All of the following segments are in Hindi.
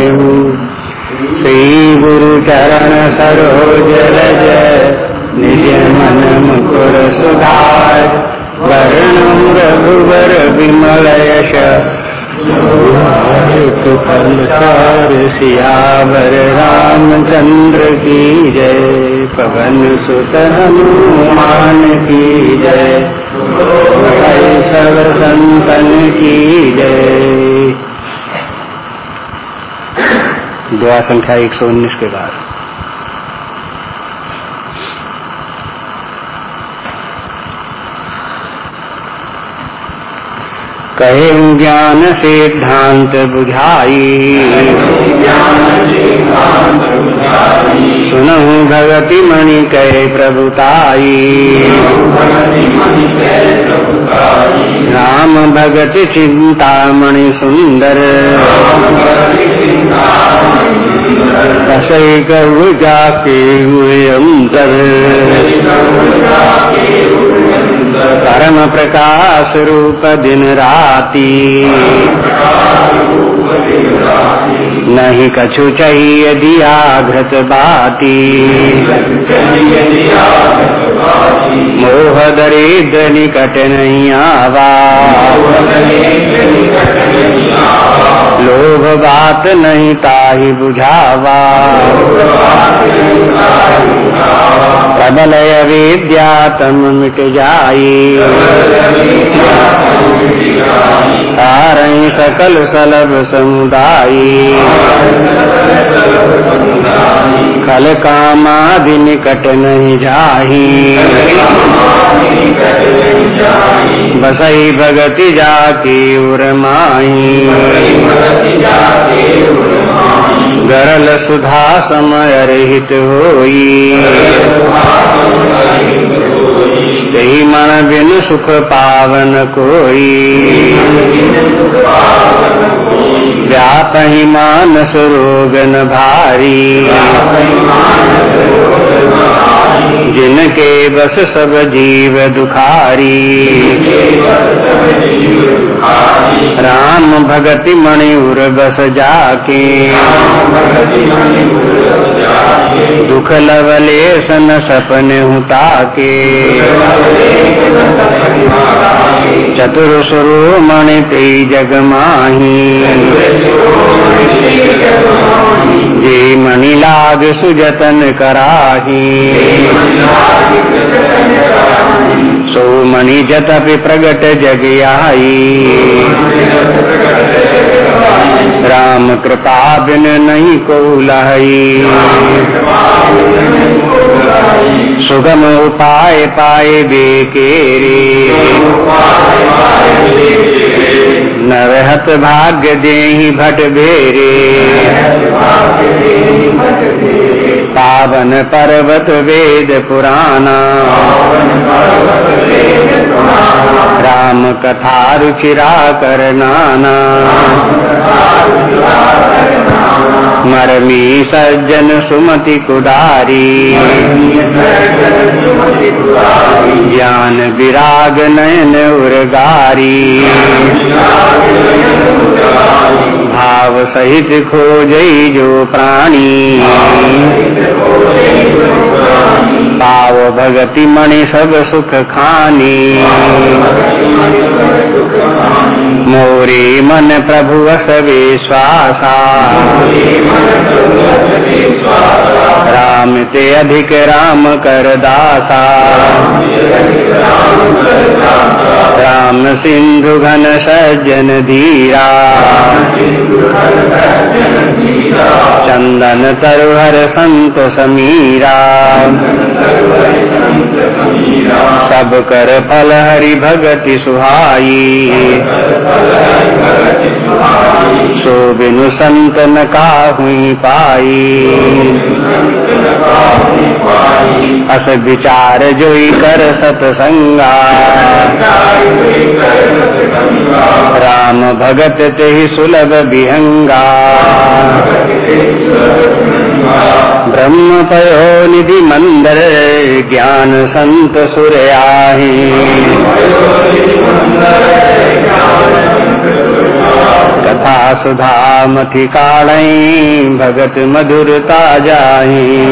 श्री गुरु चरण सरोज रज निज मन मुकुर सुधार वर्णम रघुवर विमल यश सियावर रामचंद्र की जय पवन सुत हनुमान की जय सब संतन की जय। दुआ संख्या एक सौ उन्नीस के बाद। कहे ज्ञान सिद्धांत बुझाई। सुनहु भगति मणि कहे प्रभुताई। राम भगत चिंता मणि सुंदर। कसई करू जाके हुए अंतर परम प्रकाश रूप दिन राती नहीं कछु चाहिए दिया घृत बाती। मोह दरिद्र निकट नहीं आवा। लोभ बात नहीं ताही बुझावा। प्रबल विद्या तम मिट जाई। सकल सलभ समुदायी कल खल कामादि निकट नहीं जाही। बसई भगति जाकी उरमाही। गरल सुधा समय रहित होई। यही मन बिन सुख पावन कोई। व्याप ही मानस रोगन भारी। जिनके बस सब जीव दुखारी। राम भगति मणिपुर बस जाके। दुख लवले सन सपन हुता के चतुर सुरु मणि ते जग माही जे मणि लाग सुजतन कराही सो मणि जतपि प्रगट जग आई राम कृपा बिन नहीं को सुगम उपाय पाए बेकेरे नरहत भाग्य देही भट भेरे पावन पर्वत वेद पुराना राम कथा रुचिरा कर नाना। मरमी सज्जन सुमति कुदारी ज्ञान विराग नयन उर्गारी। भाव सहित खोजई जो प्राणी। पाव भगति मणि सब सुख खानी। मोरे मन प्रभु वस विश्वासा। राम ते अधिक राम कर दासा। राम सिंधु घन सज्जन धीरा। चंदन तरुहर संत समीरा सब कर फल हरि भगति सुहाई। सो बिनु संतन का हुई पाई। अस विचार जोई कर सतसंगा। राम भगत ते सुलभ विहंगा ब्रह्म पयो निधि मंदर ज्ञान संत सुरयाही। कथा सुधा मथि काढ़ई भगत मधुरता जाई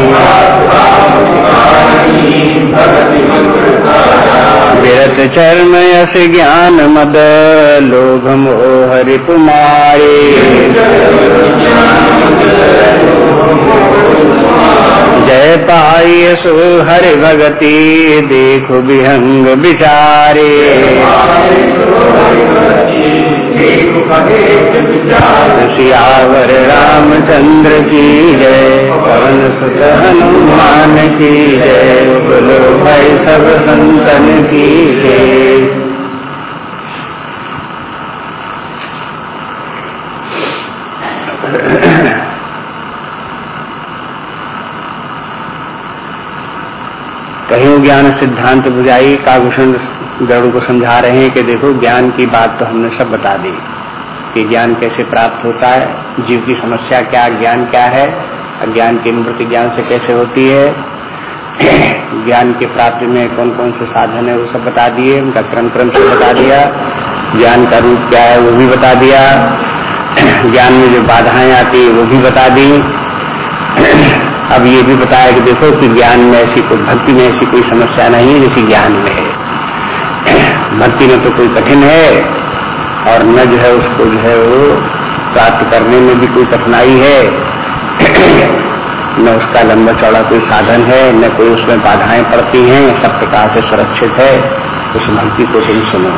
विरत चरण यश ज्ञान मद, लोभ मोह रिपुमारे जय पाई सु हरि भगति, देखो विहंग विचारे। सियावर रामचंद्र की जय, पवन सुत हनुमान की जय, बोलो भाई सब संतन की जय। कहीं ज्ञान सिद्धांत बुझाई काभूषण गरुड़ को समझा रहे हैं कि देखो, ज्ञान की बात तो हमने सब बता दी। कि ज्ञान कैसे प्राप्त होता है, जीव की समस्या क्या, ज्ञान क्या है, अज्ञान की मृत्यु ज्ञान से कैसे होती है, ज्ञान की प्राप्ति में कौन कौन से साधन है, वो सब बता दिए, उनका क्रम क्रम से बता दिया, ज्ञान का रूप क्या है, वो भी बता दिया, ज्ञान में जो बाधाएँ आती है, वो भी बता दी अब ये भी बताया कि देखो कि ज्ञान में ऐसी कोई भक्ति में ऐसी कोई समस्या नहीं है जैसी ज्ञान में है। भक्ति में तो कोई कठिन है और न जो है उसको जो है वो प्राप्त करने में भी कोई कठिनाई है। न उसका लंबा चौड़ा कोई साधन है, न कोई उसमें बाधाएँ पड़ती हैं, सब प्रकार से सुरक्षित है। उस भक्ति को तुम सुनो।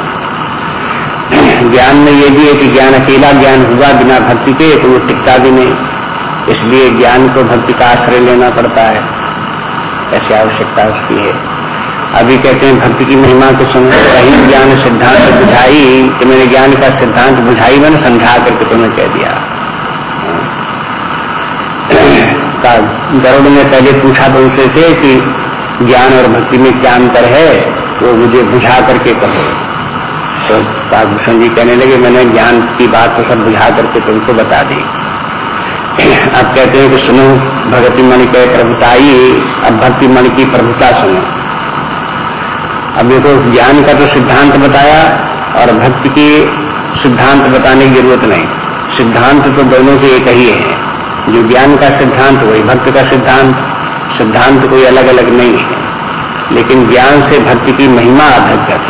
ज्ञान में ये भी है कि ज्ञान अकेला ज्ञान हुआ बिना भक्ति के तो वो टिकता भी नहीं। इसलिए ज्ञान को भक्ति का आश्रय लेना पड़ता है। ऐसी आवश्यकता उसकी है। अभी कहते हैं, भक्ति की महिमा को सुनो कहीं ज्ञान सिद्धांत बुझाई तो मैंने ज्ञान का सिद्धांत बुझाई मैंने समझा करके तुम्हें कह दिया। गरुड़ ने पहले पूछा तो उनसे से कि ज्ञान और भक्ति में क्या अंतर है? वो मुझे बुझा करके कहो। तो काभूषण जी कहने लगे, मैंने ज्ञान की बात तो सब बुझा करके तुमको बता दी। अब कहते हैं कि सुनो भगति मन के प्रभुताई अब भक्ति मन की प्रभुता सुनो। अब देखो, ज्ञान का तो सिद्धांत बताया और भक्ति की सिद्धांत बताने की ज़रूरत नहीं। सिद्धांत तो दोनों के एक ही है। जो ज्ञान का सिद्धांत, वही भक्त का सिद्धांत। सिद्धांत कोई अलग अलग नहीं है। लेकिन ज्ञान से भक्ति की महिमा अधिक है।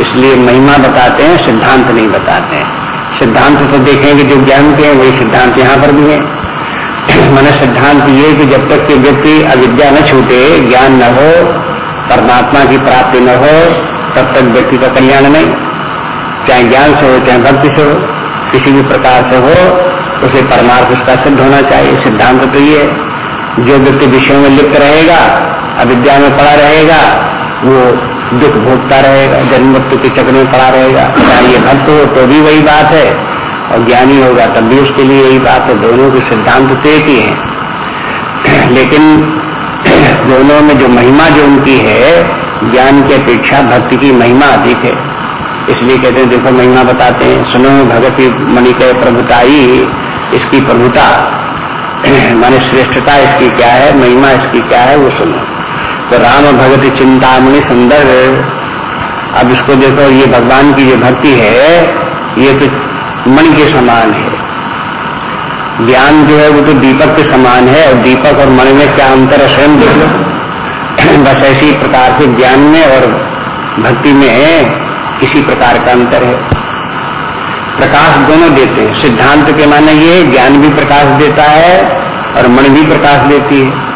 इसलिए महिमा बताते हैं, सिद्धांत नहीं बताते हैं। सिद्धांत तो देखेंगे, जो ज्ञान के हैं, वही सिद्धांत यहाँ पर भी है। मैंने सिद्धांत ये कि जब तक कि व्यक्ति अविद्या न छूटे, ज्ञान न हो, परमात्मा की प्राप्ति न हो, तब तक व्यक्ति का कल्याण नहीं। चाहे ज्ञान से हो, चाहे भक्ति से हो, किसी भी प्रकार से हो, उसे परमार्थ उसका सिद्ध होना चाहिए। सिद्धांत तो ये जो व्यक्ति विषयों में लिप्त रहेगा, अविद्या में पड़ा रहेगा, वो दुख भोगता रहेगा जन्म मृत्यु के चक्र में पड़ा रहेगा। चाहे ये भक्त हो तो भी वही बात है। और ज्ञानी होगा, तब भी उसके लिए यही बात है। दोनों के सिद्धांत तो एक ही है। लेकिन दोनों में जो महिमा जो उनकी है, ज्ञान की अपेक्षा भक्ति की महिमा अधिक है। इसलिए कहते हैं, देखो महिमा बताते हैं, सुनो भगवती मणि के प्रभुताई इसकी प्रभुता। माने श्रेष्ठता इसकी क्या है, महिमा इसकी क्या है, वो सुनो। तो राम भगत चिंतामणि सुंदर अब इसको देखो, ये भगवान की जो भक्ति है, ये तो मणि के समान है। ज्ञान जो है, वो तो दीपक के समान है, और दीपक और मणि में क्या अंतर है स्वयं देख। लो बस ऐसी प्रकार से ज्ञान में और भक्ति में किसी प्रकार का अंतर है। प्रकाश दोनों देते हैं। सिद्धांत के माने ये, ज्ञान भी प्रकाश देता है, और मणि भी प्रकाश देती है।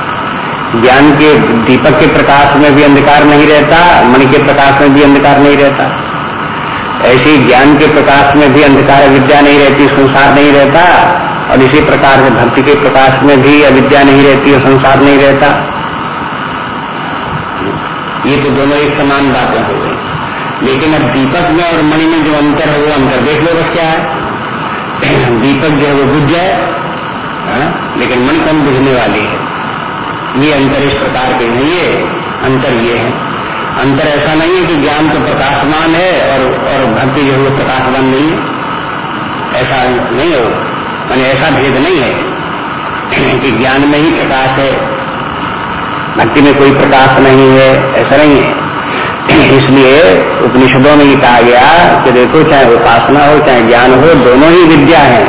ज्ञान के दीपक के प्रकाश में भी अंधकार नहीं रहता, मणि के प्रकाश में भी अंधकार नहीं रहता। ऐसे ज्ञान के प्रकाश में भी अंधकार, अविद्या नहीं रहती, संसार नहीं रहता, और इसी प्रकार से भक्ति के प्रकाश में भी अविद्या नहीं रहती और संसार नहीं रहता। ये तो दोनों एक समान बातें हो गई। लेकिन अब दीपक में और मणि में जो अंतर है, वो अंतर देख लो बस क्या है। दीपक जो है, वो बुझ जाए हाँ? लेकिन मणि कम बुझने वाली है। ये अंतर इस प्रकार के नहीं है अंतर ये है। अंतर ऐसा नहीं है कि ज्ञान तो प्रकाशमान है और और भक्ति जो है प्रकाशमान नहीं है। ऐसा नहीं हो, मैंने ऐसा भेद नहीं है कि ज्ञान में ही प्रकाश है, भक्ति में कोई प्रकाश नहीं है, ऐसा नहीं है। इसलिए उपनिषदों में ये कहा गया कि देखो, चाहे उपासना हो, चाहे ज्ञान हो, दोनों ही विद्या है।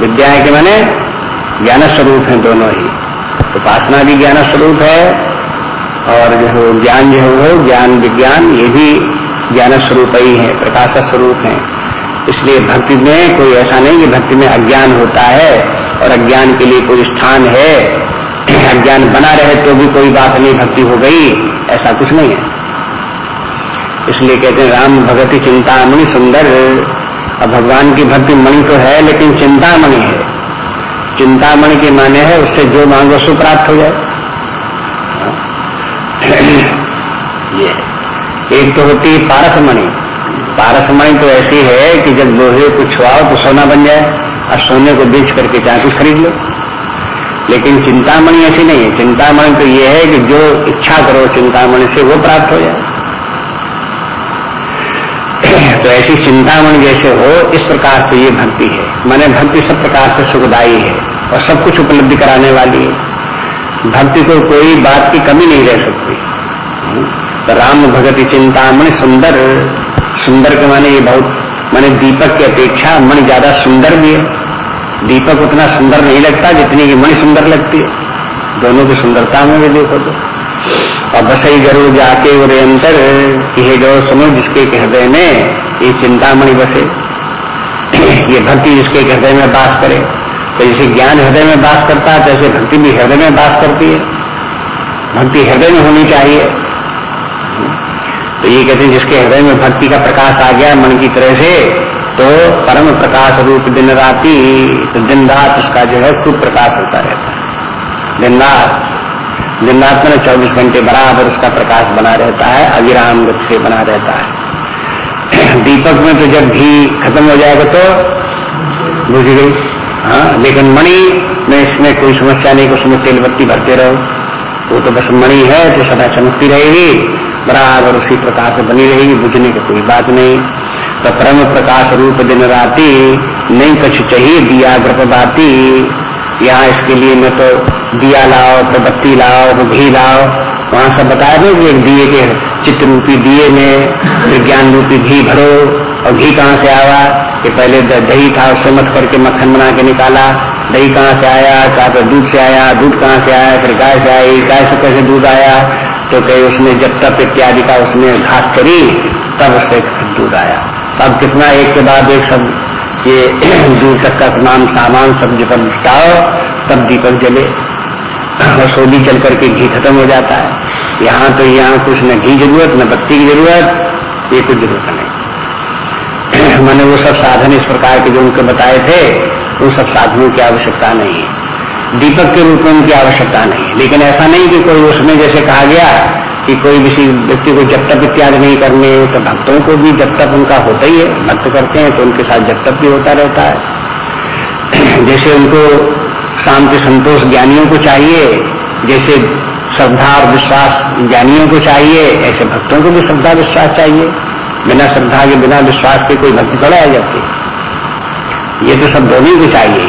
विद्या है कि मैंने ज्ञान स्वरूप है दोनों ही। उपासना भी ज्ञान स्वरूप है और जो है ज्ञान जो हो ज्ञान विज्ञान, ये भी ज्ञान स्वरूप ही है प्रकाश स्वरूप है। इसलिए भक्ति में कोई ऐसा नहीं कि भक्ति में अज्ञान होता है और अज्ञान के लिए कोई स्थान है। अज्ञान बना रहे तो भी कोई बात नहीं, भक्ति हो गई, ऐसा कुछ नहीं है। इसलिए कहते हैं, राम भगति चिंता मणि सुंदर। अब भगवान की भक्ति मणि तो है, लेकिन चिंता मणि है। चिंतामणि के माने है, उससे जो मांगो सो प्राप्त हो जाए। ये। एक तो होती है पारसमणि। पारसमणि तो ऐसी है कि जब लोहे को छुआओ तो सोना बन जाए, और सोने को बेच करके चाहे कुछ खरीद लो। लेकिन चिंतामणि ऐसी नहीं है। चिंतामणि तो ये है कि जो इच्छा करो चिंतामणि से वो प्राप्त हो जाए। तो ऐसी चिंतामणि जैसे हो, इस प्रकार से ये भक्ति है। मैंने भक्ति सब प्रकार से सुखदायी है। और सब कुछ उपलब्धि कराने वाली है। भक्ति को कोई बात की कमी नहीं रह सकती। तो राम भगति चिंतामणि सुंदर सुंदर के माने ये बहुत, माने दीपक की अपेक्षा मणि ज़्यादा सुंदर भी है। दीपक उतना सुंदर नहीं लगता जितनी की मणि सुंदर लगती है। दोनों की सुंदरता में भी देखो तो। और बसई गरु जाके और अंतर कि जो सुनो जिसके हृदय में ये चिंतामणि बसे, ये भक्ति जिसके हृदय में बास करे। तो जैसे ज्ञान हृदय में बास करता है तैसे भक्ति भी हृदय में बास करती है। भक्ति हृदय में होनी चाहिए। तो ये कहते हैं, जिसके हृदय में भक्ति का प्रकाश आ गया मन की तरह से तो परम प्रकाश रूप दिन राती तो दिन रात उसका जो है खूब प्रकाश होता रहता है। दिन रात दिन रात में चौबीस घंटे बराबर उसका प्रकाश बना रहता है, अविराम गति से बना रहता है। दीपक में तो जब घी खत्म हो जाएगा तो बुझ गई। हाँ लेकिन मणि, में इसमें कोई समस्या नहीं उसमें तेल बत्ती भरते रहो। वो तो बस मणि है तो सदा चमकती रहेगी, बराबर उसी प्रकार से बनी रहेगी, बुझने की कोई बात नहीं। तो परम प्रकाश रूप दिन राती, नहीं कुछ चाहिए, दिया ग्रप बाती। यहाँ इसके लिए न तो दिया लाओ तो बत्ती लाओ तो घी लाओ। वहाँ सब बताया दो कि एक दिए के चित्र रूपी दिए में, विज्ञान रूपी घी भरो, और घी कहाँ से आवा? कि पहले दही था, उससे मत करके मक्खन बना के निकाला। दही कहाँ से आया? क्या फिर दूध से आया? दूध कहाँ से आया? फिर गाय से आई। गाय से कैसे दूध आया? तो कहीं उसने, जब तप इत्यादि का उसने घास करी, तब उससे दूध आया। तब कितना एक के बाद एक सब ये दूर तक का तमाम सामान सब जब निपटाओ तब दीपक जले। और सोदी चल करके घी खत्म हो जाता है। यहाँ तो यहाँ कुछ न घी ज़रूरत, न बत्ती की ज़रूरत, ये कुछ ज़रूरत नहीं। मैंने वो सब साधन इस प्रकार के जो उनके बताए थे उन सब साधनों की आवश्यकता नहीं है। दीपक के रूप में उनकी आवश्यकता नहीं है। लेकिन ऐसा नहीं कि कोई उसमें जैसे कहा गया कि कोई किसी व्यक्ति को जब तक इत्यादि नहीं करने तो भक्तों को भी जब तक उनका होता ही है, भक्त करते हैं तो उनके साथ जब तक भी होता रहता है। जैसे उनको शांति संतोष ज्ञानियों को चाहिए, जैसे श्रद्धा और विश्वास ज्ञानियों को चाहिए, ऐसे भक्तों को भी श्रद्धा विश्वास चाहिए। बिना श्रद्धा के, बिना विश्वास के कोई भक्ति थोड़ा आ जाती ये तो सब दोनों को चाहिए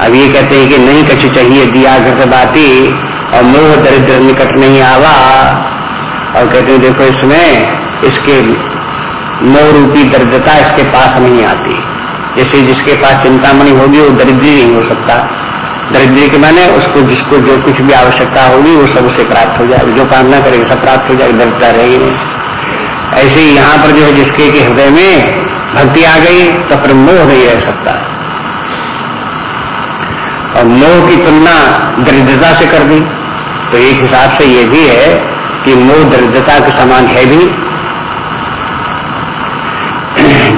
अब ये कहते हैं कि नहीं कछु चाहिए, दिया घर बाती, और मोह दरिद्र निकट नहीं आवा। और कहते हैं, देखो इसमें इसके मोह रूपी दरिद्रता इसके पास नहीं आती। जैसे जिसके पास चिंतामणि होगी, वो दरिद्री नहीं हो सकता। दरिद्री के माने उसको, जिसको जो कुछ भी आवश्यकता होगी, वो सब उसे प्राप्त हो जाएगा जो कामना करेगा, सब प्राप्त हो जाएगा दरिद्रता रहेगी नहीं। ऐसे ही यहाँ पर जो है जिसके के हृदय में भक्ति आ गई तो फिर मोह नहीं रह सकता। और मोह की तुलना दरिद्रता से कर दी। तो एक हिसाब से ये भी है कि मोह दरिद्रता के समान है भी।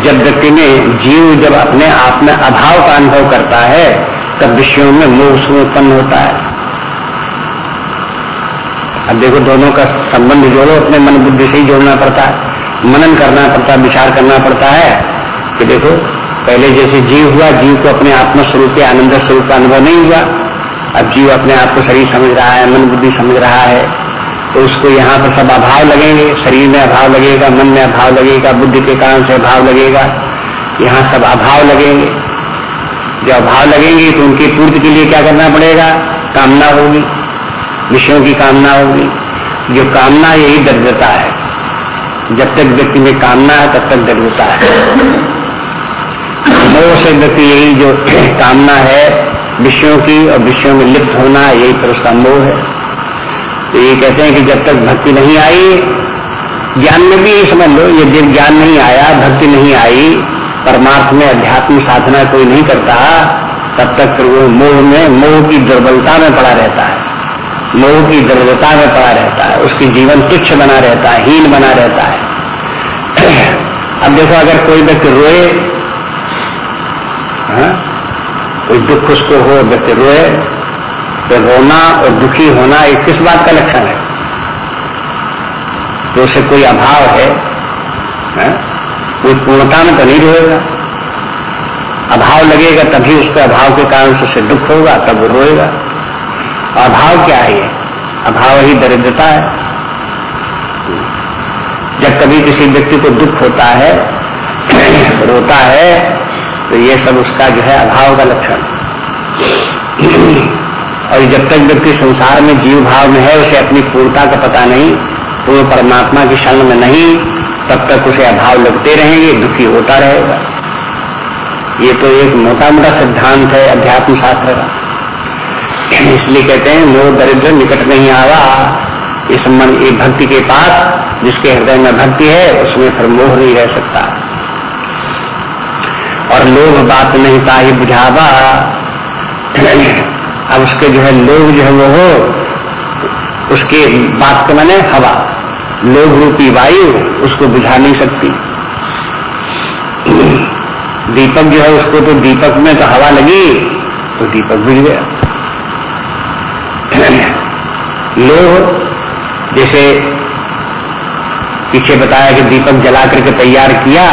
जब व्यक्ति में जीव जब अपने आप में अभाव का अनुभव करता है, तब विषयों में मोह उसमें उत्पन्न होता है। अब देखो दोनों का संबंध जोड़ो, अपने मन बुद्धि से ही जोड़ना पड़ता है। मनन करना पड़ता है, विचार करना पड़ता है। कि देखो, पहले जैसे जीव हुआ, जीव को अपने आत्म स्वरूप के आनंद स्वरूप का अनुभव नहीं हुआ। अब जीव अपने आप को शरीर समझ रहा है, मन बुद्धि समझ रहा है। तो उसको यहाँ पर सब अभाव लगेंगे। शरीर में अभाव लगेगा, मन में अभाव लगेगा, बुद्धि के कारण से अभाव लगेगा। यहाँ सब अभाव लगेंगे। जब अभाव लगेंगे तो उनकी पूर्ति के लिए क्या करना पड़ेगा? कामना होगी। विषयों की कामना होगी। जो कामना यही दरिद्रता है। जब तक व्यक्ति में कामना है, तब तक दरिद्रता है। मोह से व्यक्ति यही जो कामना है, विषयों की और विषयों में लिप्त होना, यही पर उसका मोह है। तो ये कहते हैं कि जब तक भक्ति नहीं आई, ज्ञान में भी समझ लो ये जब ज्ञान नहीं आया, भक्ति नहीं आई परमार्थ में अध्यात्म साधना कोई नहीं करता, तब तक वो मोह में, मोह की दुर्बलता में पड़ा रहता है। मोह की दुर्बलता में पड़ा रहता है उसकी जीवन तुच्छ बना रहता है हीन बना रहता है अब देखो अगर कोई व्यक्ति रोए हा? कोई दुख उसको हो व्यक्ति रोए तो रोना और दुखी होना ये किस बात का लक्षण है तो उसे कोई अभाव है, है? कोई पूर्णता में तो नहीं रोएगा अभाव लगेगा तभी उसके अभाव के कारण उसे दुख होगा तब रोएगा अभाव क्या है? ये अभाव ही दरिद्रता है। जब कभी किसी व्यक्ति को दुख होता है, रोता है तो ये सब उसका जो है अभाव का लक्षण। और जब तक व्यक्ति संसार में जीव भाव में है, उसे अपनी पूर्णता का पता नहीं पूर्ण तो परमात्मा की क्षण में नहीं, तब तक उसे अभाव लगते रहेंगे, दुखी होता रहेगा। ये तो एक मोटा मोटा सिद्धांत है अध्यात्म शास्त्र का। इसलिए कहते हैं, मोह दरिद्र निकट नहीं आवा। इस मन ये भक्ति के पास, जिसके हृदय में भक्ति है, उसमें फिर मोह नहीं रह सकता। और लोभ बात नहीं ही बुझावा। अब उसके जो है लोभ जो है वो हो, उसके बात के मैंने हवा। लोभ रूपी वायु, उसको बुझा नहीं सकती। दीपक जो है, उसको तो दीपक में तो हवा लगी तो दीपक बुझ गया। लोभ जैसे पीछे बताया कि दीपक जला करके तैयार किया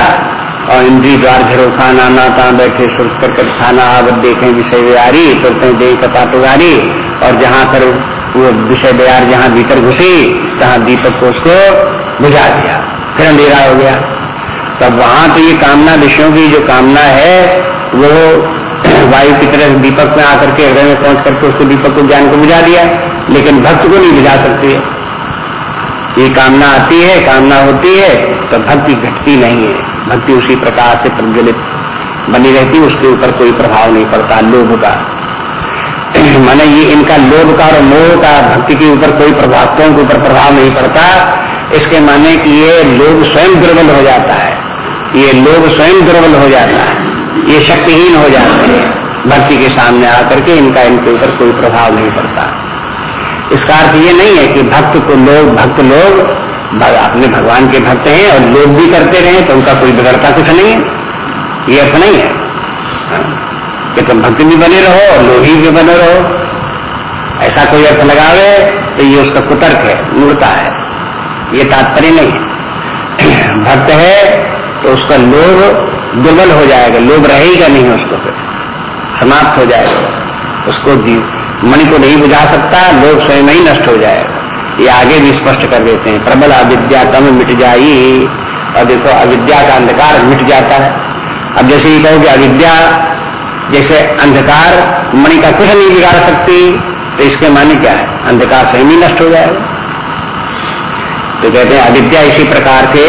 और इंद्री द्वार झरोखा नाना ता बैठे सुख कर कर खाना, आवत देखें, विषय व्यारी तुरते दे कपाटुगारी और जहाँ पर वो विषय व्यार जहाँ भीतर घुसी, तहां दीपक को उसको बुझा दिया। फिर अंधेरा हो गया। तब वहाँ तो ये कामना विषयों की जो कामना है, वो वायु की तरह दीपक में आकर के हृदय में पहुँच करके उसको दीपक को ज्ञान को बुझा दिया। लेकिन भक्त को नहीं बुझा सकती है। ये कामना आती है, कामना होती है तो भक्ति घटती नहीं है। भक्ति उसी प्रकार से प्रज्वलित बनी रहती उसके ऊपर कोई प्रभाव नहीं पड़ता लोभ का। माने ये इनका लोभ का और मोह का, भक्ति के ऊपर कोई प्रभावों के ऊपर प्रभाव नहीं पड़ता। इसके माने कि ये लोभ स्वयं दुर्बल हो जाता है। ये लोभ स्वयं दुर्बल हो जाता है। ये शक्तिहीन हो जाते हैं। भक्ति के सामने आकर के इनका, इनके ऊपर कोई प्रभाव नहीं पड़ता। इसका अर्थ ये नहीं है कि भक्त को लोग, भक्त लोग अपने भगवान के भक्त हैं और लोग भी करते रहे तो उनका कोई बिगड़ता कुछ नहीं है। ये अर्थ नहीं है। हाँ। कि तुम भक्त भी बने रहो और लोही भी बने रहो। ऐसा कोई अर्थ लगावे तो ये उसका कुतर्क है, मूर्ता है। ये तात्पर्य नहीं है। भक्त है तो उसका लोभ दुर्बल हो जाएगा, लोभ रहेगा नहीं उसको फिर। समाप्त हो जाएगा। उसको मणि को नहीं बुझा सकता, लोग स्वयं ही नष्ट हो जाएगा ये आगे भी स्पष्ट कर देते हैं, प्रबल अविद्या तम मिट जाई। और देखो, अविद्या का अंधकार मिट जाता है। अब जैसे ये कहो कि अविद्या, जैसे अंधकार मणि का कुछ नहीं बिगाड़ सकती तो इसके माने क्या है? अंधकार स्वयं ही नष्ट हो जाएगा। तो कहते हैं, अविद्या इसी प्रकार से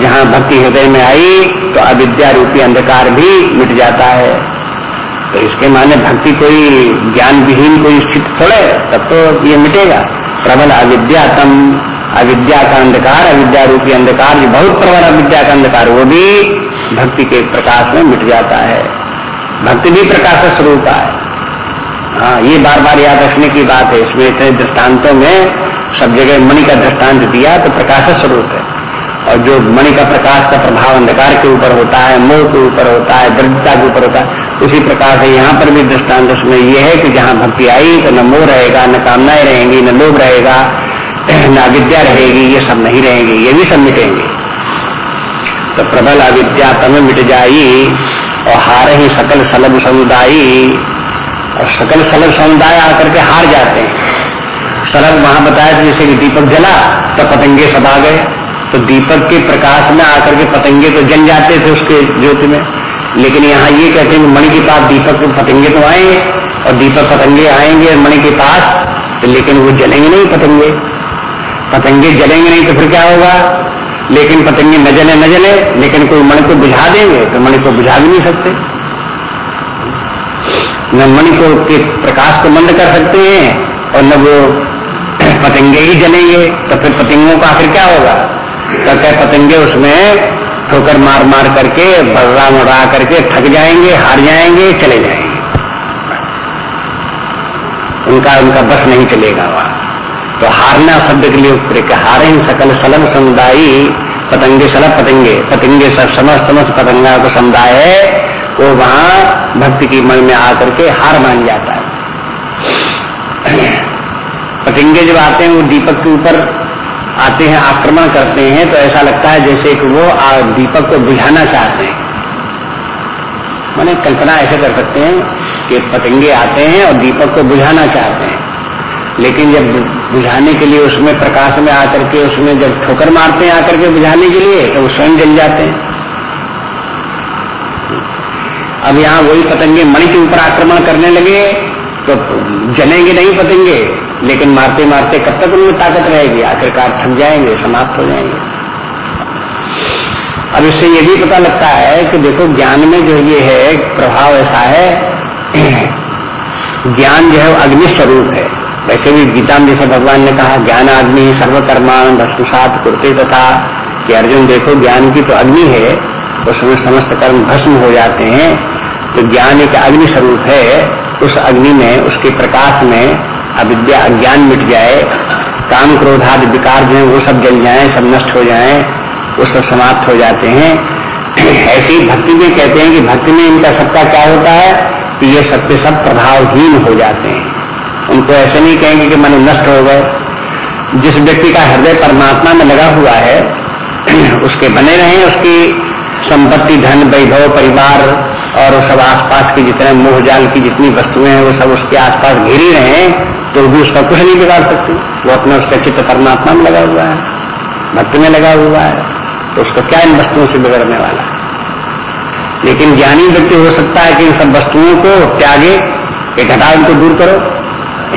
जहाँ भक्ति हृदय में आई तो अविद्या रूपी अंधकार भी मिट जाता है। तो इसके माने भक्ति कोई ज्ञान विहीन कोई स्थिति थोड़े, तब तो ये मिटेगा। प्रबल अविद्या तम अविद्या का अंधकार अविद्या रूपी अंधकार जो बहुत प्रबल अविद्या का अंधकार वो भी भक्ति के प्रकाश में मिट जाता है। भक्ति भी प्रकाश स्वरूप है। हाँ ये बार बार याद रखने की बात है, इसमें इतने दृष्टान्तों में सब जगह मणि का दृष्टांत दिया तो प्रकाश स्वरूप है। और जो मणि का प्रकाश का प्रभाव अंधकार के ऊपर होता है, मोह के ऊपर होता है, दृढ़ता के ऊपर होता है उसी प्रकार से यहाँ पर भी दृष्टांत उसमें यह है कि जहाँ भक्ति आई तो न मोह रहेगा, न कामनाएँ रहेंगी, न लोभ रहेगा, न अविद्या रहेगी, ये सब नहीं रहेंगे, ये भी सब मिटेंगे। तो प्रबल अविद्या तम मिट जाई, और हार ही सकल सलब समुदायी, और सकल सलब समुदाय आकर के हार जाते हैं। सलब वहाँ बताया जैसे कि दीपक जला तो पतंगे सब आ गए। तो दीपक के प्रकाश में आकर के पतंगे तो जल जाते थे उसके ज्योति में। लेकिन यहाँ ये कहते हैं मणि के पास दीपक पतंगे तो आए और दीपक पतंगे आएँगे मणि के पास तो लेकिन वो जलेंगे नहीं पतंगे। पतंगे जलेंगे नहीं तो फिर क्या होगा? लेकिन पतंगे न जले न जले, लेकिन कोई मणि को बुझा देंगे तो मणि को बुझा भी नहीं सकते। न मणि को के प्रकाश को मंद कर सकते हैं, और न वो पतंगे ही जलेंगे तो फिर पतंगों का आखिर क्या होगा? तो क्या पतंगे उसमें ठोकर मार मार करके बर्रा मुड़ा करके थक जाएँगे, हार जाएँगे, चले जाएँगे। उनका उनका बस नहीं चलेगा वहाँ। तो हारना शब्द के लिए उपयोग हारे सकल सलम समुदायी, पतंगे सलभ पतंगे पतंगे सब समस्त समस्त पतंगा का समुदाय है, वो वहाँ भक्ति की मन में आकर के हार मान जाता है। पतंगे जब आते हैं, वो दीपक के ऊपर आते हैं, आक्रमण करते हैं तो ऐसा लगता है जैसे कि वो दीपक को बुझाना चाहते हैं। मैंने कल्पना ऐसे कर सकते हैं कि पतंगे आते हैं और दीपक को बुझाना चाहते हैं। लेकिन जब बुझाने के लिए उसमें प्रकाश में आकर के, उसमें जब ठोकर मारते हैं आकर के बुझाने के लिए तो वो स्वयं जल जाते हैं। अब यहाँ वही पतंगे मणि के ऊपर आक्रमण करने लगे तो जलेंगे नहीं पतंगे। लेकिन मारते मारते कब तक उनमें ताकत रहेगी? आखिरकार थक जाएँगे, समाप्त हो जाएँगे। अब इससे ये भी पता लगता है कि देखो, ज्ञान में जो ये है, प्रभाव ऐसा है, ज्ञान जो है अग्नि स्वरूप है। वैसे भी गीता में जैसे भगवान ने कहा, ज्ञान अग्नि सर्वकर्मान भस्मसात कुर्ते तथा, कि अर्जुन देखो, ज्ञान की तो अग्नि है, उसमें समस्त कर्म भस्म हो जाते हैं। तो ज्ञान एक अग्नि स्वरूप है, उस अग्नि में, उसके प्रकाश में अविद्या अज्ञान मिट जाए, काम क्रोधादि विकार जो है, वो सब जल जाए, सब नष्ट हो जाए, वो सब समाप्त हो जाते हैं। ऐसी भक्ति में कहते हैं कि भक्ति में इनका सबका क्या होता है? कि ये सबके सब प्रभावहीन हो जाते हैं। उनको ऐसे नहीं कहेंगे कि मन नष्ट हो गए। जिस व्यक्ति का हृदय परमात्मा में लगा हुआ है, उसके बने रहे, उसकी संपत्ति, धन, वैभव, परिवार और वो सब आसपास के जितने मोह जाल की जितनी वस्तुएँ हैं, वो सब उसके आसपास घिरी रहे तो भी उसका कुछ नहीं बिगाड़ सकती। वो अपना उसका चित्त परमात्मा में लगा हुआ है, भक्त में लगा हुआ है तो उसको क्या इन वस्तुओं से बिगड़ने वाला है? लेकिन ज्ञानी व्यक्ति हो सकता है कि इन सब वस्तुओं को त्यागे, कि घटा उनको दूर करो।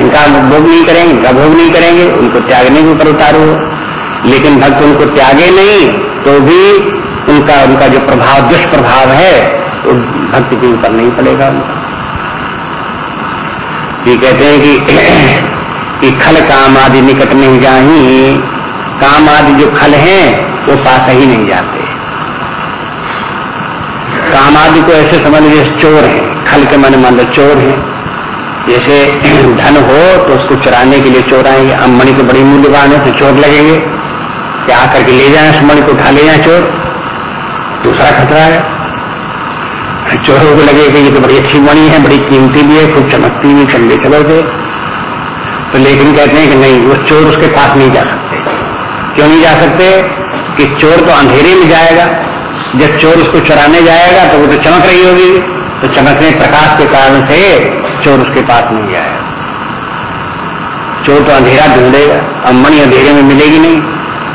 इनका भोग नहीं करेंगे, इनका भोग नहीं करेंगे, उनको त्यागने के ऊपर उतारो। लेकिन भक्त उनको त्यागे नहीं तो भी उनका उनका जो प्रभाव, दुष्प्रभाव है वो भक्ति के ऊपर नहीं पड़ेगा ये कहते हैं कि, कि खल काम आदि निकट नहीं जाही काम आदि जो खल हैं वो पास ही नहीं जाते। काम आदि को ऐसे समझ लीजिए चोर है खल के मन मान लो चोर है। जैसे धन हो तो उसको चुराने के लिए चोर आएँगे। अब मणि तो बड़ी मूल्यवान है तो चोर लगेंगे। क्या आकर के ले जाए उस मणि को उठा ले जाए चोर। दूसरा खतरा है। चोरों को लगे कि ये तो बड़ी अच्छी मणि है, बड़ी कीमती भी है, खूब चमकती भी चंदे चलो थे तो लेकिन कहते हैं कि नहीं, वो चोर उसके पास नहीं जा सकते। क्यों नहीं जा सकते? कि चोर तो अंधेरे में जाएगा। जब चोर उसको चुराने जाएगा तो वो तो चमक रही होगी। तो चमकने प्रकाश के कारण से चोर उसके पास नहीं जाएगा चोर तो अंधेरा ढूंढेगा। अब मणि अंधेरे में मिलेगी नहीं।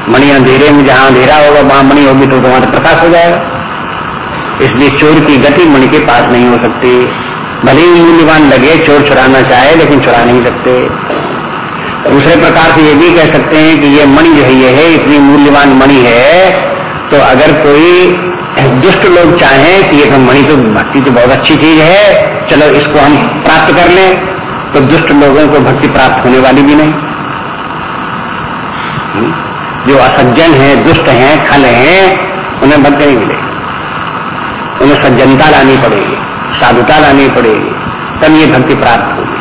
मणि अंधेरे में जहाँ अंधेरा होगा, वहाँ मणि होगी तो वहाँ तो प्रकाश हो जाएगा। इसलिए चोर की गति मणि के पास नहीं हो सकती। भले ही मूल्यवान लगे, चोर चुराना चाहे, लेकिन चुरा नहीं सकते। दूसरे प्रकार से ये भी कह सकते हैं कि ये मणि जो है, ये है, इतनी मूल्यवान मणि है तो अगर कोई दुष्ट लोग चाहें कि ये तो मणि तो भक्ति तो बहुत अच्छी चीज़ है, चलो इसको हम प्राप्त कर लें तो दुष्ट लोगों को भक्ति प्राप्त होने वाली भी नहीं? जो असज्जन है, दुष्ट हैं, खल हैं, उन्हें भक्ति नहीं मिलेगी उन्हें सज्जनता लानी पड़ेगी, साधुता लानी पड़ेगी, तब ये भक्ति प्राप्त होगी।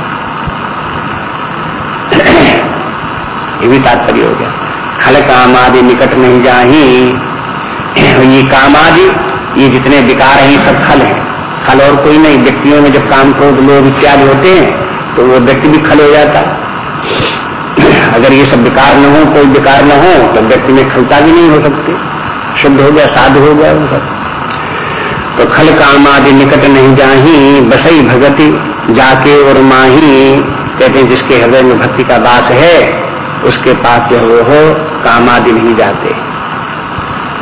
ये भी तात्पर्य हो गया। खल काम आदि निकट नहीं जाही। ये काम आदि ये जितने विकार हैं सब खल हैं। खल और कोई नहीं, व्यक्तियों में जब काम क्रोध लोग इत्यादि होते हैं तो वो व्यक्ति भी खल हो जाता अगर ये सब विकार न हो, कोई विकार न हो तो व्यक्ति में खलता भी नहीं हो सकती। शुद्ध हो गया, साधु हो गया वो सब। तो खल काम आदि निकट नहीं जाही, बसई भगति जाके और माही। कहते हैं, जिसके हृदय में भक्ति का वास है, उसके पास जो वो हो, काम आदि नहीं जाते।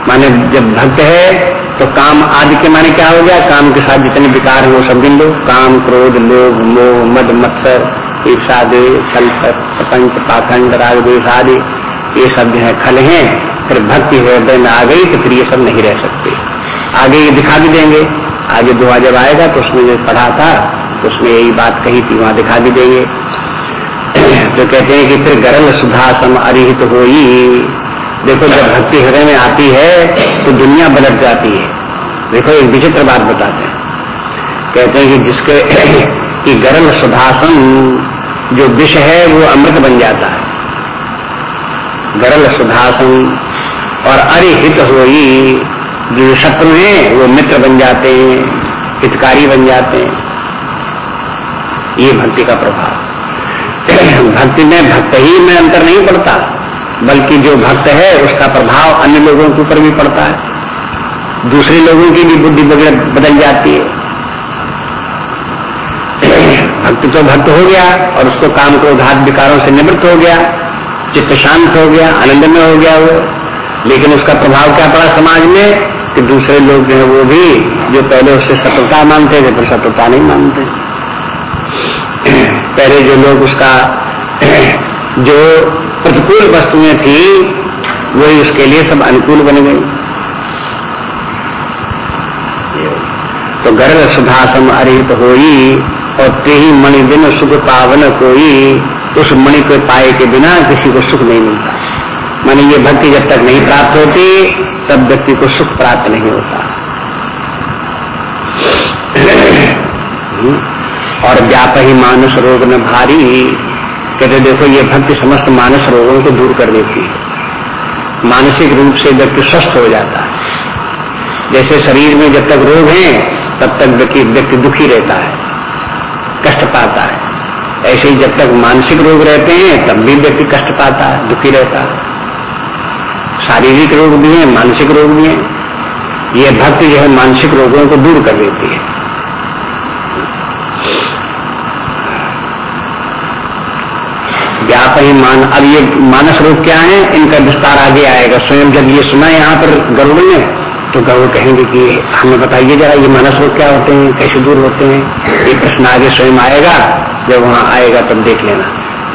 माने जब भक्त है तो काम आदि के माने क्या हो गया? काम के साथ जितने विकार है, वो सब गिन लो काम, क्रोध, लोभ, मोह, मद, मत्सर ईर्षा दे छल प्रपंच पाखंड, राग देश आदि, ये सब जो है, खल हैं। फिर भक्ति हृदय में आ गई तो फिर ये सब नहीं रह सकते। आगे ये दिखा भी देंगे। आगे दुआ जब आएगा तो उसमें जो पढ़ा था तो उसमें यही बात कही थी, वहाँ दिखा भी देंगे। तो कहते हैं कि फिर गरल सुधा सम अरिहित हो देखो, जब भक्ति हृदय में आती है तो दुनिया बदल जाती है। देखो, एक विचित्र बात बताते हैं। कहते हैं कि जिसके कि गरल सुधासन जो विष है, वो अमृत बन जाता है। गरल सुधासन और अरिहित होई। जो शत्रु हैं, वो मित्र बन जाते हैं, हितकारी बन जाते हैं। ये भक्ति का प्रभाव। भक्ति में भक्त ही में अंतर नहीं पड़ता, बल्कि जो भक्त है, उसका प्रभाव अन्य लोगों के ऊपर भी पड़ता है। दूसरे लोगों की भी बुद्धि बदल जाती है। भक्त तो भक्त हो गया, और उसको काम को घात विकारों से निवृत्त हो गया, चित्त शांत हो गया, आनंद में हो गया वो। लेकिन उसका प्रभाव क्या पड़ा समाज में? कि दूसरे लोग जो है वो भी जो पहले उससे सतता मानते थे, फिर सतता नहीं मानते। पहले जो लोग उसका जो प्रतिकूल वस्तुएँ थी, वही उसके लिए सब अनुकूल बन गई। तो गर्भ सुधासम अरित होई, और ते ही मणि दिन सुख पावन कोई, उस मणि को पाए के बिना किसी को सुख नहीं मिलता। मानी ये भक्ति जब तक नहीं प्राप्त होती तब व्यक्ति को सुख प्राप्त नहीं होता। और व्याप ही मानस रोग में भारी, कहते देखो ये भक्ति समस्त मानस रोगों को दूर कर देती है। मानसिक रूप से व्यक्ति स्वस्थ हो जाता है। जैसे शरीर में जब तक रोग है, तब तक व्यक्ति व्यक्ति दुखी रहता है, कष्ट पाता है। ऐसे ही जब तक मानसिक रोग रहते हैं, तब भी व्यक्ति कष्ट पाता है, दुखी रहता है। शारीरिक रोग भी है, मानसिक रोग भी है। ये भक्ति जो है मानसिक रोगों को दूर कर देती है। व्याप ही मान अब ये मानस रोग क्या है, इनका विस्तार आगे आएगा। स्वयं जब ये सुना यहाँ पर गरुड़ ने तो गरुड़ कहेंगे कि हमें बताइए जरा, ये मानस रोग क्या होते हैं, कैसे दूर होते हैं? ये प्रश्न आगे स्वयं आएगा, जब वहाँ आएगा तब देख लेना।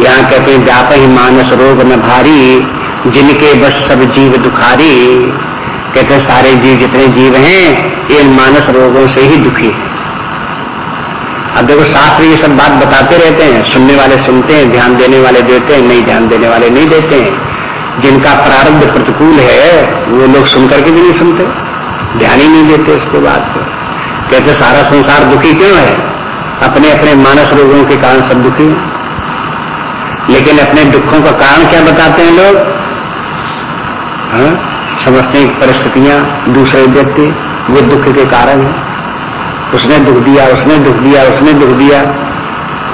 यहाँ कहते हैं व्याप ही मानस रोग में भारी जिनके बस सब जीव दुखारी, कहते सारे जीव जितने जीव हैं, ये मानस रोगों से ही दुखी है। अब देखो, शास्त्र ये सब बात बताते रहते हैं, सुनने वाले सुनते हैं, ध्यान देने वाले देते हैं, नहीं ध्यान देने वाले नहीं देते हैं। जिनका प्रारब्ध प्रतिकूल है, वो लोग सुनकर के भी नहीं सुनते, ध्यान ही नहीं देते उसके बात को। कहते सारा संसार दुखी क्यों है? अपने अपने मानस रोगों के कारण सब दुखी है। लेकिन अपने दुखों का कारण क्या बताते हैं लोग? हाँ? समझते हैं परिस्थितियाँ दूसरे व्यक्ति वो दुख के कारण है। उसने दुख दिया, उसने दुख दिया, उसने दुख दिया।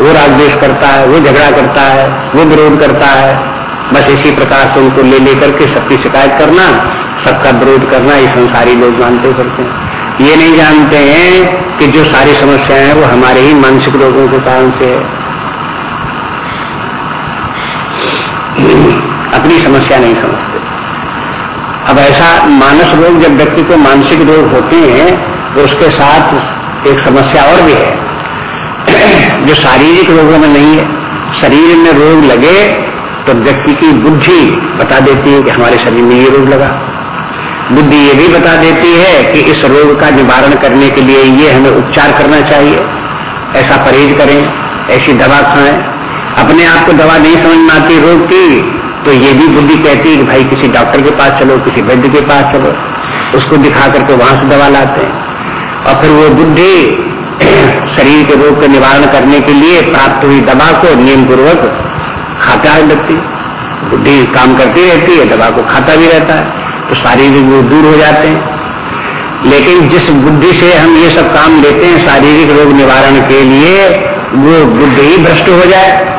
वो रागदेश करता है, वो झगड़ा करता है, वो विरोध करता है। बस इसी प्रकार से उनको ले लेकर के सबकी शिकायत करना, सबका विरोध करना, ये संसारी लोग जानते करते हैं। ये नहीं जानते हैं कि जो सारी समस्याएँ हैं, वो हमारे ही मानसिक रोगों के कारण से है। अपनी समस्या नहीं समझते। अब ऐसा मानस रोग जब व्यक्ति को मानसिक रोग होते हैं तो उसके साथ एक समस्या और भी है। जो शारीरिक रोगों में नहीं है, शरीर में रोग लगे तो व्यक्ति की बुद्धि बता देती है कि हमारे शरीर में ये रोग लगा। बुद्धि ये भी बता देती है कि इस रोग का निवारण करने के लिए ये हमें उपचार करना चाहिए। ऐसा परहेज करें, ऐसी दवा खाएँ। अपने आप को दवा नहीं समझ में आती रोग की तो ये भी बुद्धि कहती है कि भाई किसी डॉक्टर के पास चलो, किसी वैद्य के पास चलो। उसको दिखा करके वहाँ से दवा लाते हैं। और फिर वो बुद्धि शरीर के रोग का निवारण करने के लिए प्राप्त हुई दवा को नियम पूर्वक खाता व्यक्ति बुद्धि काम करती रहती है, दवा को खाता भी रहता है तो शारीरिक रोग दूर हो जाते हैं। लेकिन जिस बुद्धि से हम ये सब काम लेते हैं, शारीरिक रोग निवारण के लिए, वो बुद्धि ही भ्रष्ट हो जाए।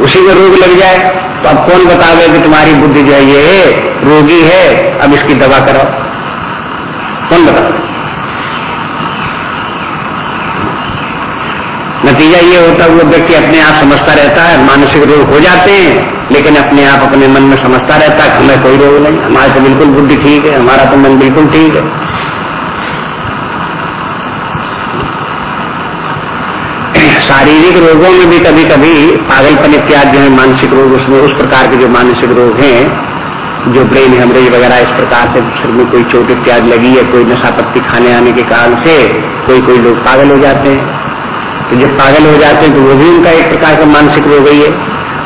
उसी में रोग लग जाए। तो अब कौन बतावे कि तुम्हारी बुद्धि जो है ये रोगी है? अब इसकी दवा कराओ। कौन बताओ नतीजा ये होता है, वो व्यक्ति अपने आप समझता रहता है, मानसिक रोग हो जाते हैं, लेकिन अपने आप अपने मन में समझता रहता है हमें कोई रोग नहीं, हमारे तो बिल्कुल बुद्धि ठीक है, हमारा तो मन बिल्कुल ठीक है। शारीरिक रोगों में भी कभी कभी पागलपन इत्यादि जो है मानसिक रोग उसमें उस प्रकार के जो मानसिक रोग हैं जो ब्रेन हेमरेज वगैरह इस प्रकार से सिर में कोई चोट इत्यादि लगी है कोई नशा पत्ती खाने आने के कारण से कोई कोई लोग पागल हो जाते हैं। तो जब पागल हो जाते हैं तो वो भी उनका एक प्रकार का मानसिक रोग ही है।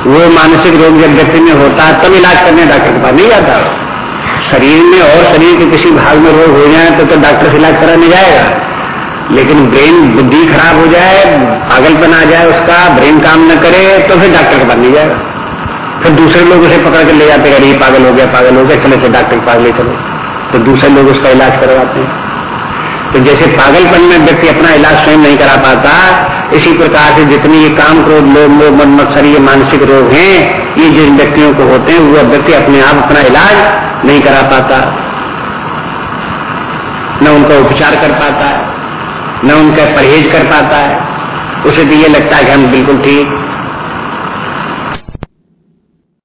वो मानसिक रोग जब व्यक्ति में होता है तब इलाज करने डॉक्टर के पास नहीं जाता। शरीर में और शरीर के किसी भाग में रोग हो जाए तो, तो डॉक्टर से इलाज कराने जाएगा। लेकिन ब्रेन बुद्धि खराब हो जाए, पागलपन आ जाए उसका, ब्रेन काम न करे तो फिर डॉक्टर के पास नहीं जाएगा। फिर दूसरे लोग उसे पकड़ के ले जाते अरे पागल हो गया, पागल हो गया, चले चले डॉक्टर के पास ले चलो। तो दूसरे लोग उसका इलाज करवाते हैं। तो जैसे पागलपन में व्यक्ति अपना इलाज स्वयं नहीं करा पाता, इसी प्रकार से जितनी ये काम क्रोध लोग लोग मन, मत्सर, ये मानसिक रोग हैं, ये जिन व्यक्तियों को होते हैं वह व्यक्ति अपने आप अपना इलाज नहीं करा पाता, न उनका उपचार कर पाता। है न उनका परहेज कर पाता है। उसे तो ये लगता है कि हम बिल्कुल ठीक